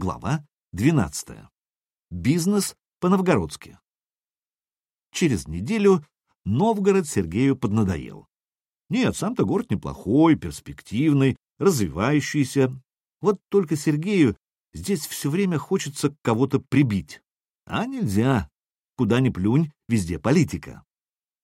Глава 12. Бизнес по-новгородски. Через неделю Новгород Сергею поднадоел. Нет, сам-то город неплохой, перспективный, развивающийся. Вот только Сергею здесь все время хочется кого-то прибить. А нельзя. Куда ни плюнь, везде политика.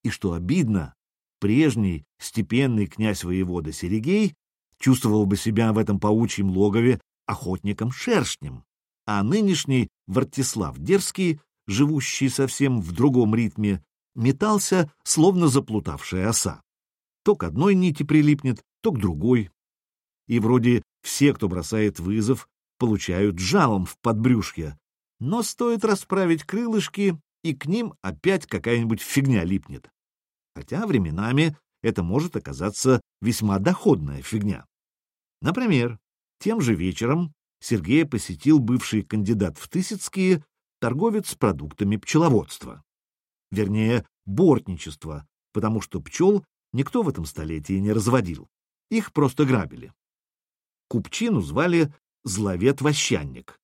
И что обидно, прежний степенный князь-воевода Серегей чувствовал бы себя в этом паучьем логове охотником-шершнем, а нынешний Вартислав Дерзкий, живущий совсем в другом ритме, метался, словно заплутавшая оса. То к одной нити прилипнет, то к другой. И вроде все, кто бросает вызов, получают жалом в подбрюшье, но стоит расправить крылышки, и к ним опять какая-нибудь фигня липнет. Хотя временами это может оказаться весьма доходная фигня. Например, тем же вечером Сергея посетил бывший кандидат в Тысяцкие торговец продуктами пчеловодства. Вернее, бортничества, потому что пчел никто в этом столетии не разводил. Их просто грабили. Купчину звали Зловет-Вощанник.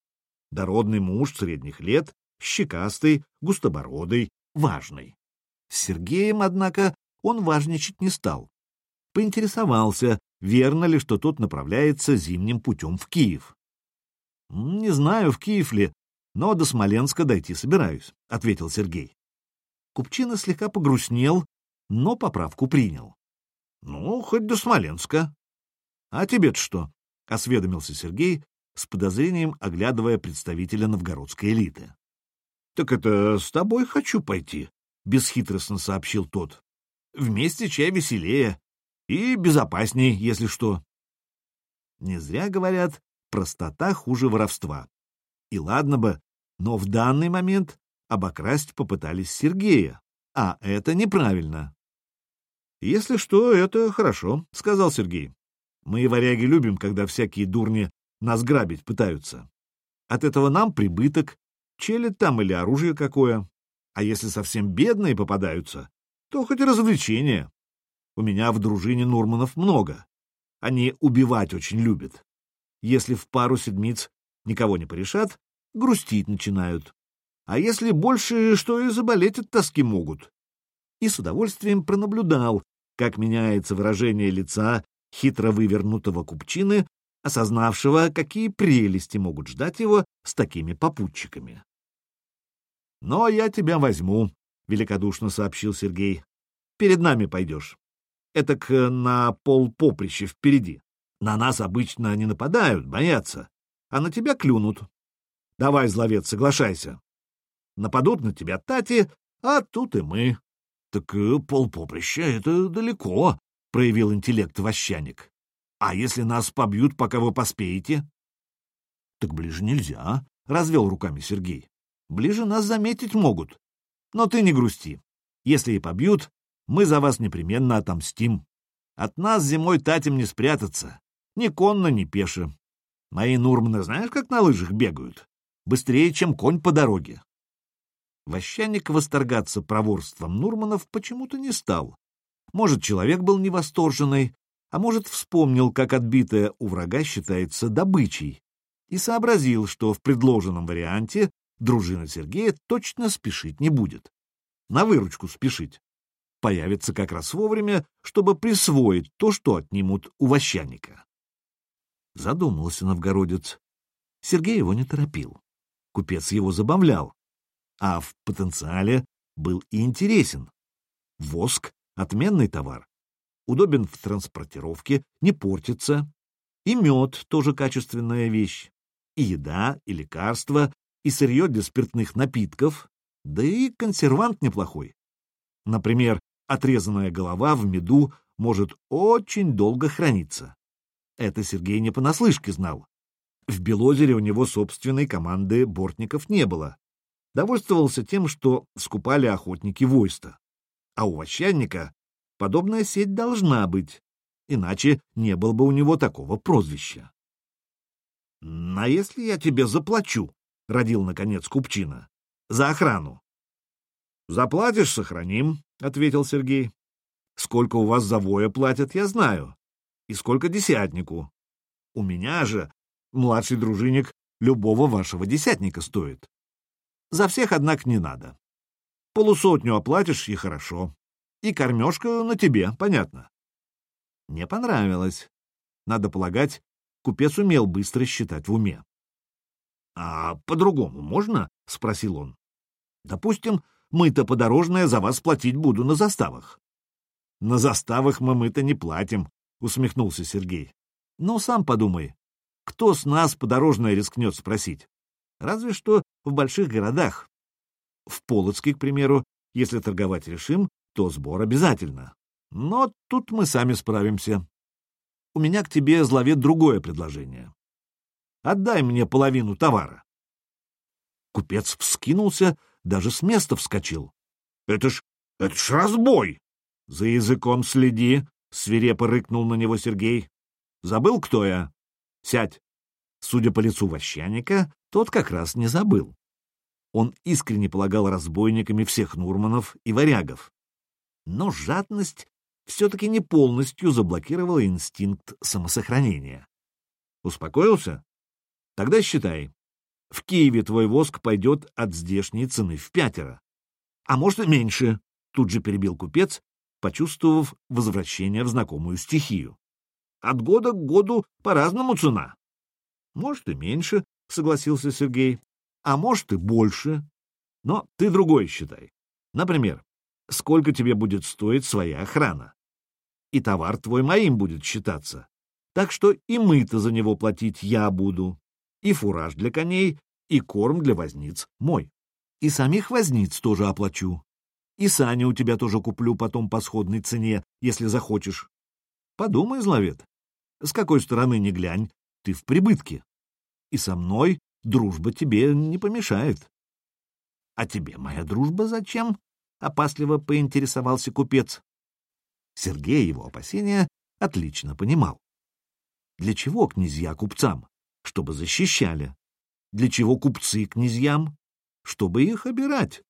Дородный муж средних лет, щекастый, густобородый, важный. С Сергеем, однако, он важничать не стал. Поинтересовался, верно ли, что тот направляется зимним путем в Киев. «Не знаю, в Киев ли, но до Смоленска дойти собираюсь», — ответил Сергей. Купчина слегка погрустнел, но поправку принял. «Ну, хоть до Смоленска». «А тебе-то что?» — осведомился Сергей, с подозрением оглядывая представителя новгородской элиты. «Так это с тобой хочу пойти», — бесхитростно сообщил тот. «Вместе чай веселее и безопасней, если что». Не зря говорят, простота хуже воровства. И ладно бы, но в данный момент обокрасть попытались Сергея, а это неправильно. «Если что, это хорошо», — сказал Сергей. «Мы, варяги, любим, когда всякие дурни нас грабить пытаются. От этого нам прибыток, челядь там или оружие какое. А если совсем бедные попадаются, то хоть развлечение. У меня в дружине Нурманов много. Они убивать очень любят. Если в пару седмиц никого не порешат, грустить начинают. А если больше, что и заболеть от тоски могут. И с удовольствием пронаблюдал, как меняется выражение лица хитро вывернутого купчины осознавшего, какие прелести могут ждать его с такими попутчиками. «Но я тебя возьму», — великодушно сообщил Сергей. «Перед нами пойдешь. Этак на пол поприща впереди. На нас обычно не нападают, боятся, а на тебя клюнут. Давай, зловец, соглашайся. Нападут на тебя тати, а тут и мы». «Так э, пол поприща — это далеко», — проявил интеллект вощаник. А если нас побьют, пока вы поспеете? Так ближе нельзя, — развел руками Сергей. Ближе нас заметить могут. Но ты не грусти. Если и побьют, мы за вас непременно отомстим. От нас зимой татем не спрятаться. Ни конно, ни пеше. Мои Нурманы знаешь, как на лыжах бегают? Быстрее, чем конь по дороге. Вощанник восторгаться проворством Нурманов почему-то не стал. Может, человек был невосторженный, а может, вспомнил, как отбитая у врага считается добычей, и сообразил, что в предложенном варианте дружина Сергея точно спешить не будет. На выручку спешить. Появится как раз вовремя, чтобы присвоить то, что отнимут у вощанника. Задумался новгородец. Сергей его не торопил. Купец его забавлял, а в потенциале был и интересен. Воск — отменный товар, удобен в транспортировке, не портится. И мед тоже качественная вещь. И еда, и лекарства, и сырье для спиртных напитков, да и консервант неплохой. Например, отрезанная голова в меду может очень долго храниться. Это Сергей не понаслышке знал. В Белозере у него собственной команды бортников не было. Довольствовался тем, что скупали охотники войста. А у вощанника Подобная сеть должна быть, иначе не было бы у него такого прозвища. — А если я тебе заплачу? — родил, наконец, Купчина. — За охрану. — Заплатишь — сохраним, — ответил Сергей. — Сколько у вас за воя платят, я знаю. И сколько десятнику. У меня же младший дружинник любого вашего десятника стоит. За всех, однако, не надо. Полусотню оплатишь, и хорошо. И кормежка на тебе, понятно. Не понравилось. Надо полагать, купец умел быстро считать в уме. — А по-другому можно? — спросил он. — Допустим, мы-то подорожное за вас платить буду на заставах. — На заставах мы мы-то не платим, — усмехнулся Сергей. — Ну, сам подумай, кто с нас подорожное рискнет спросить? Разве что в больших городах. В Полоцке, к примеру, если торговать решим, то сбор обязательно. Но тут мы сами справимся. У меня к тебе, зловед, другое предложение. Отдай мне половину товара. Купец вскинулся, даже с места вскочил. — Это ж... это ж разбой! — За языком следи, — свирепо рыкнул на него Сергей. — Забыл, кто я? Сядь. Судя по лицу вощаника, тот как раз не забыл. Он искренне полагал разбойниками всех Нурманов и варягов. Но жадность все-таки не полностью заблокировала инстинкт самосохранения. Успокоился? Тогда считай. В Киеве твой воск пойдет от здешней цены в пятеро. А может и меньше, тут же перебил купец, почувствовав возвращение в знакомую стихию. От года к году по-разному цена. Может и меньше, согласился Сергей, а может и больше. Но ты другой считай. Например, сколько тебе будет стоить своя охрана? И товар твой моим будет считаться. Так что и мы-то за него платить я буду. И фураж для коней, и корм для возниц мой. И самих возниц тоже оплачу. И сани у тебя тоже куплю потом по сходной цене, если захочешь. Подумай, Зловет, с какой стороны ни глянь, ты в прибытке. И со мной дружба тебе не помешает. — А тебе моя дружба зачем? — опасливо поинтересовался купец. Сергей его опасения отлично понимал. Для чего князья купцам? Чтобы защищали. Для чего купцы князьям? Чтобы их обирать.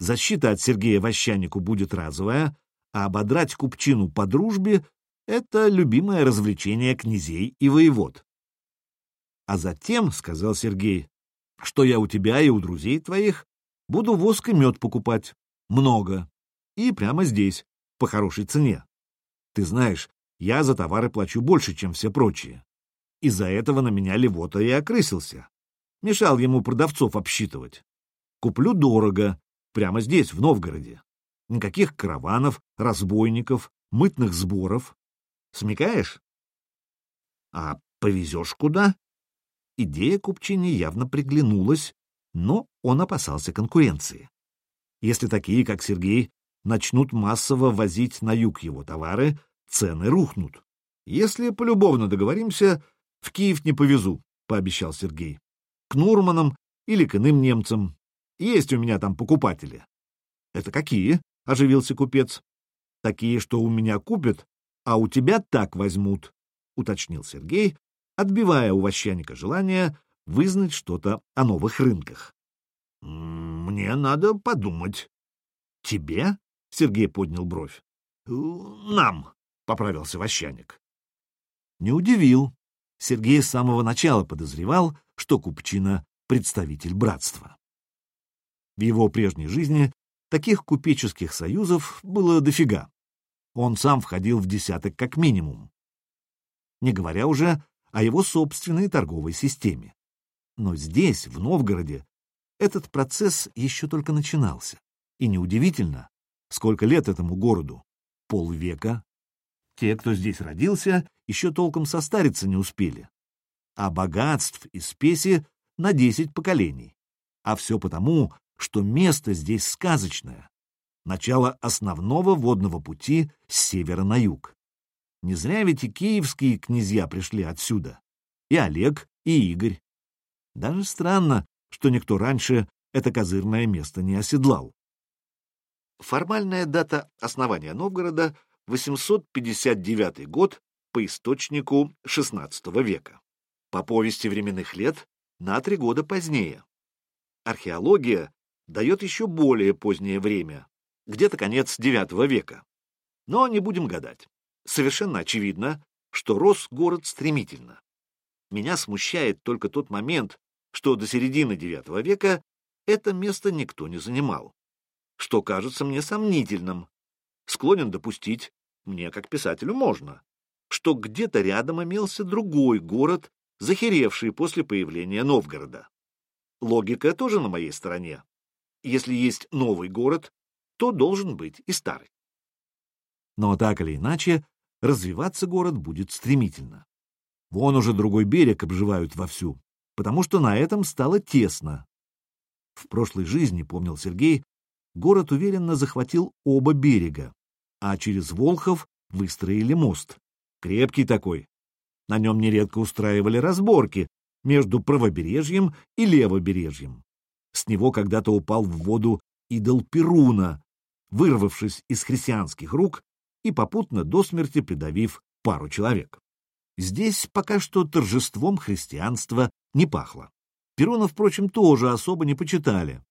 Защита от Сергея Ващанику будет разовая, а ободрать купчину по дружбе это любимое развлечение князей и воевод. А затем, — сказал Сергей, — что я у тебя и у друзей твоих буду воск и мед покупать. Много. И прямо здесь, по хорошей цене. Ты знаешь, я за товары плачу больше, чем все прочие. Из-за этого на меня Левота и окрысился. Мешал ему продавцов обсчитывать. Куплю дорого, прямо здесь, в Новгороде. Никаких караванов, разбойников, мытных сборов. Смекаешь? А повезешь куда? Идея Купчине явно приглянулась, но он опасался конкуренции. Если такие, как Сергей, начнут массово возить на юг его товары, цены рухнут. Если полюбовно договоримся, в Киев не повезу, — пообещал Сергей. К Нурманам или к иным немцам. Есть у меня там покупатели. — Это какие? — оживился купец. — Такие, что у меня купят, а у тебя так возьмут, — уточнил Сергей, отбивая у вощаника желание вызнать что-то о новых рынках. — Мне надо подумать. — Тебе? — Сергей поднял бровь. — Нам, — поправился вощаник. Не удивил. Сергей с самого начала подозревал, что Купчина — представитель братства. В его прежней жизни таких купеческих союзов было дофига он сам входил в десяток как минимум. Не говоря уже о его собственной торговой системе. Но здесь, в Новгороде, этот процесс еще только начинался. И неудивительно, сколько лет этому городу? Полвека. Те, кто здесь родился, еще толком состариться не успели. А богатств и спеси на десять поколений. А все потому, что место здесь сказочное начало основного водного пути с севера на юг. Не зря ведь и киевские князья пришли отсюда. И Олег, и Игорь. Даже странно, что никто раньше это козырное место не оседлал. Формальная дата основания Новгорода — 859 год по источнику XVI века. По повести временных лет — на три года позднее. Археология дает еще более позднее время где-то конец IX века. Но не будем гадать. Совершенно очевидно, что рос город стремительно. Меня смущает только тот момент, что до середины IX века это место никто не занимал, что кажется мне сомнительным. Склонен допустить, мне как писателю можно, что где-то рядом имелся другой город, захеревший после появления Новгорода. Логика тоже на моей стороне. Если есть новый город, то должен быть и старый. Но так или иначе, развиваться город будет стремительно. Вон уже другой берег обживают вовсю, потому что на этом стало тесно. В прошлой жизни, помнил Сергей, город уверенно захватил оба берега, а через Волхов выстроили мост. Крепкий такой. На нем нередко устраивали разборки между правобережьем и левобережьем. С него когда-то упал в воду идол Перуна, вырвавшись из христианских рук и попутно до смерти придавив пару человек. Здесь пока что торжеством христианства не пахло. Перуна, впрочем, тоже особо не почитали.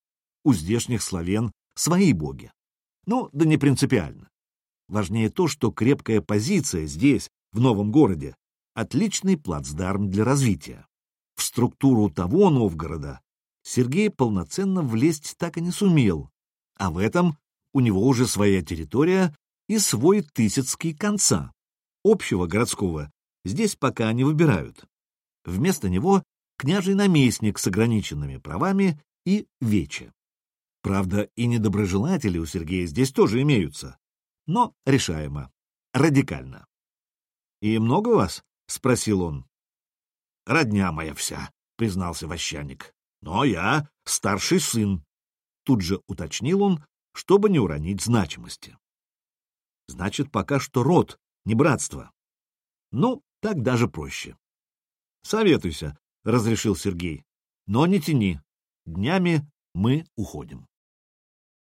У здешних славян свои боги. Ну, да не принципиально. Важнее то, что крепкая позиция здесь, в новом городе, отличный плацдарм для развития. В структуру того Новгорода Сергей полноценно влезть так и не сумел, а в этом у него уже своя территория и свой Тысяцкий конца. Общего городского здесь пока не выбирают. Вместо него княжий наместник с ограниченными правами и вече. Правда, и недоброжелатели у Сергея здесь тоже имеются, но решаемо, радикально. — И много вас? — спросил он. — Родня моя вся, — признался вощаник. — Но я старший сын. Тут же уточнил он, чтобы не уронить значимости. Значит, пока что род, не братство. Ну, так даже проще. Советуйся, — разрешил Сергей. Но не тяни. Днями мы уходим.